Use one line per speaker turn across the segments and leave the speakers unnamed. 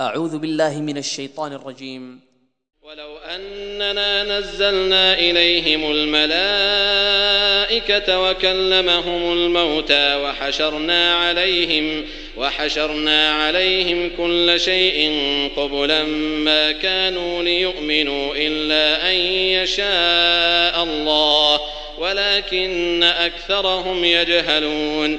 أعوذ بالله من الشيطان الرجيم.
ولو أننا نزلنا إليهم الملائكة وكلمهم الموتى وحشرنا عليهم وحشرنا عليهم كل شيء قبلا ما كانوا ليؤمنوا إلا أن يشاء الله ولكن أكثرهم يجهلون.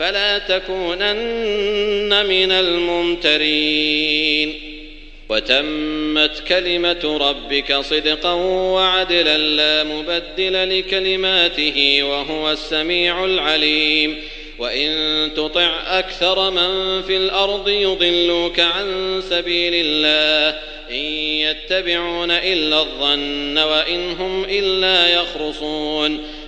فلا تكونن من الممترين. وتمت كلمة ربك صدقا وعدلا لا مبدل لكلماته وهو السميع العليم. وإن تطع أكثر من في الأرض يضلوك عن سبيل الله. إن يتبعون إلا الظن وإن هم إلا يخرصون.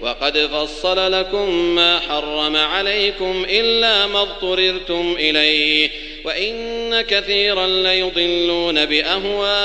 وقد فصل لكم ما حرم عليكم إلا ما اضطررتم إليه وإن كثيرا ليضلون بأهوائهم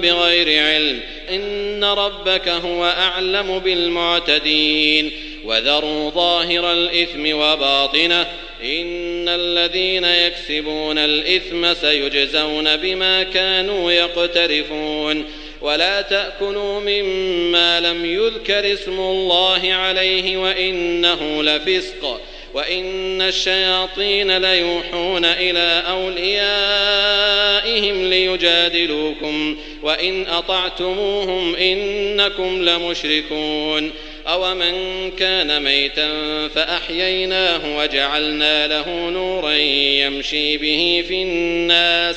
بغير علم. إن ربك هو أعلم بالمعتدين. وذروا ظاهر الإثم وباطنه. إن الذين يكسبون الإثم سيجزون بما كانوا يقترفون. ولا تأكلوا مما لم يذكر اسم الله عليه وإنه لفسق وإن الشياطين ليوحون إلى أوليائهم ليجادلوكم وإن أطعتموهم إنكم لمشركون أومن كان ميتا فأحييناه وجعلنا له نورا يمشي به في الناس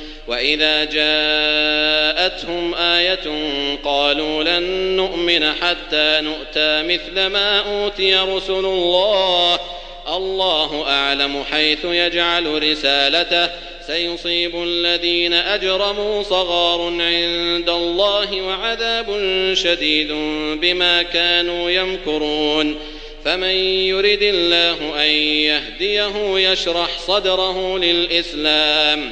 وإذا جاءتهم آية قالوا لن نؤمن حتى نؤتى مثل ما أوتي رسل الله. الله أعلم حيث يجعل رسالته. سيصيب الذين أجرموا صغار عند الله وعذاب شديد بما كانوا يمكرون. فمن يرد الله أن يهديه يشرح صدره للإسلام.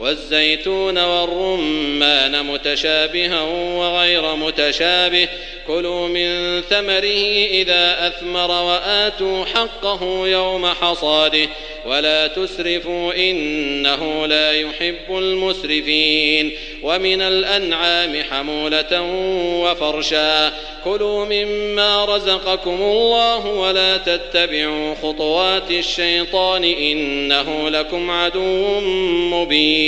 والزيتون والرمان متشابها وغير متشابه كلوا من ثمره إذا أثمر وآتوا حقه يوم حصاده ولا تسرفوا إنه لا يحب المسرفين ومن الأنعام حمولة وفرشا كلوا مما رزقكم الله ولا تتبعوا خطوات الشيطان إنه لكم عدو مبين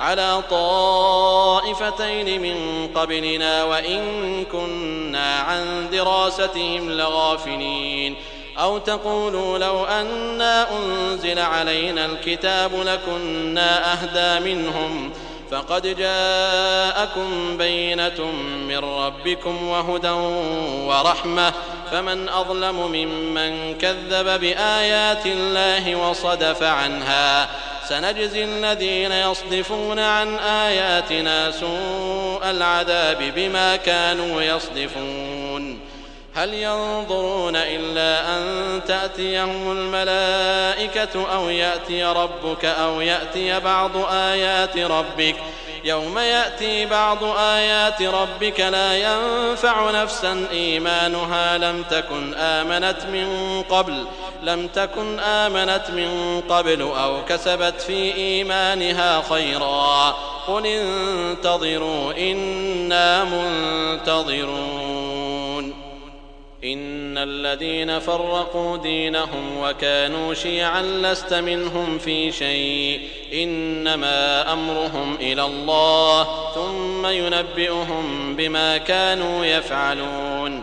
على طائفتين من قبلنا وإن كنا عن دراستهم لغافلين. أو تقولوا لو أنا أنزل علينا الكتاب لكنا أهدى منهم. فقد جاءكم بينة من ربكم وهدى ورحمة. فمن أظلم ممن كذب بآيات الله وصدف عنها. سنجزي الذين يصدفون عن آياتنا سوء العذاب بما كانوا يصدفون. هل ينظرون إلا أن تأتيهم الملائكة أو يأتي ربك أو يأتي بعض آيات ربك ۖ؟ يوم يأتي بعض آيات ربك لا ينفع نفسا إيمانها لم تكن آمنت من قبل. لم تكن آمنت من قبل أو كسبت في إيمانها خيرا. قل انتظروا إنا منتظرون. إن الذين فرقوا دينهم وكانوا شيعا لست منهم في شيء. إنما أمرهم إلى الله ثم ينبئهم بما كانوا يفعلون.